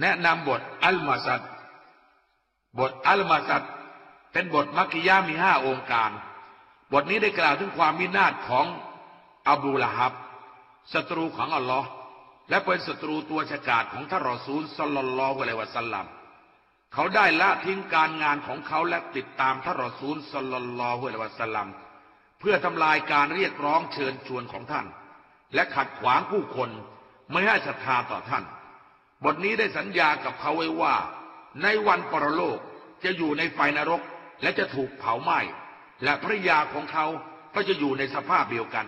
แนะนำบทอัลมาซัดบทอัลมาซัดเป็นบทมักกิยามีห้าองค์การ บทนี้ได้กล่าวถึงความมินาศของอบูละฮับศัตรูของอัลลอฮ์และเป็นศัตรูตัวฉกาจของท่านรอซูลสัลลัลลอฮุอะลัยวะสัลลัมเขาได้ละทิ้งการงานของเขาและติดตามท่านรอซูลสัลลัลลอฮุอะลัยวะสัลลัมเพื่อทำลายการเรียกร้องเชิญชวนของท่าน และขัดขวางผู้คนไม่ให้ศรัทธาต่อท่าน บทนี้ได้สัญญากับเขาไว้ว่า ในวันปรโลกจะอยู่ในไฟนรกและจะถูกเผาไหม้และภรรยาของเขาก็จะอยู่ในสภาพเดียวกัน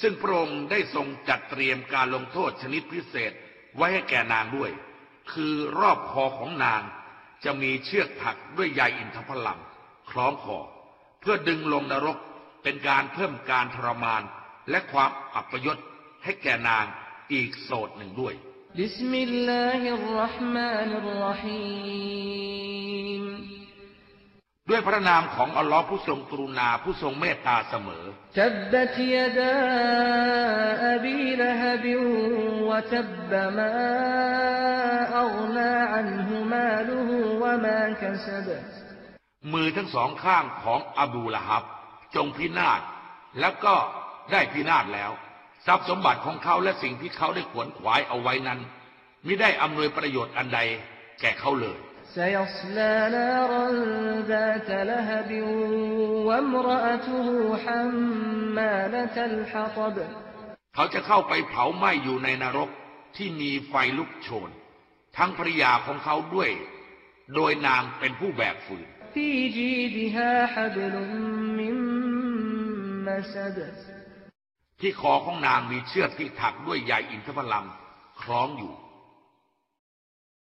ซึ่งพระองค์ได้ทรงจัดเตรียมการลงโทษชนิดพิเศษไว้ให้แก่นางด้วย คือรอบคอของนางจะมีเชือกถักด้วยใยอินทผลัมคล้องคอเพื่อดึงลงนรกเป็นการเพิ่มการทรมานและความอัปยศให้แก่นางอีกโสดหนึ่งด้วย بسم الله الرحمن الرحيم ด้วยพระนามของอัลลอฮ์ผู้ทรงกรุณาผู้ทรงเมตตาเสมอ تبت يدا أبي لهب وتب ما أغنى عنه ماله وما كسب มือทั้งสองข้างของอบูละฮับ จงพินาศแล้วก็ได้พินาศแล้ว ทรัพย์สมบัติของเขาและสิ่งที่เขาได้ขวนขวายเอาไว้นั้นไม่ได้อำนวยประโยชน์อันใดแก่เขาเลย เขาจะเข้าไปเผาไหม้อยู่ในนรกที่มีไฟลุกโชน ทั้งภริยาของเขาด้วย โดยนางเป็นผู้แบกฝืนที่ ที่คอของนางมีเชือกที่ถักด้วยใยอินทผลัมคล้องอยู่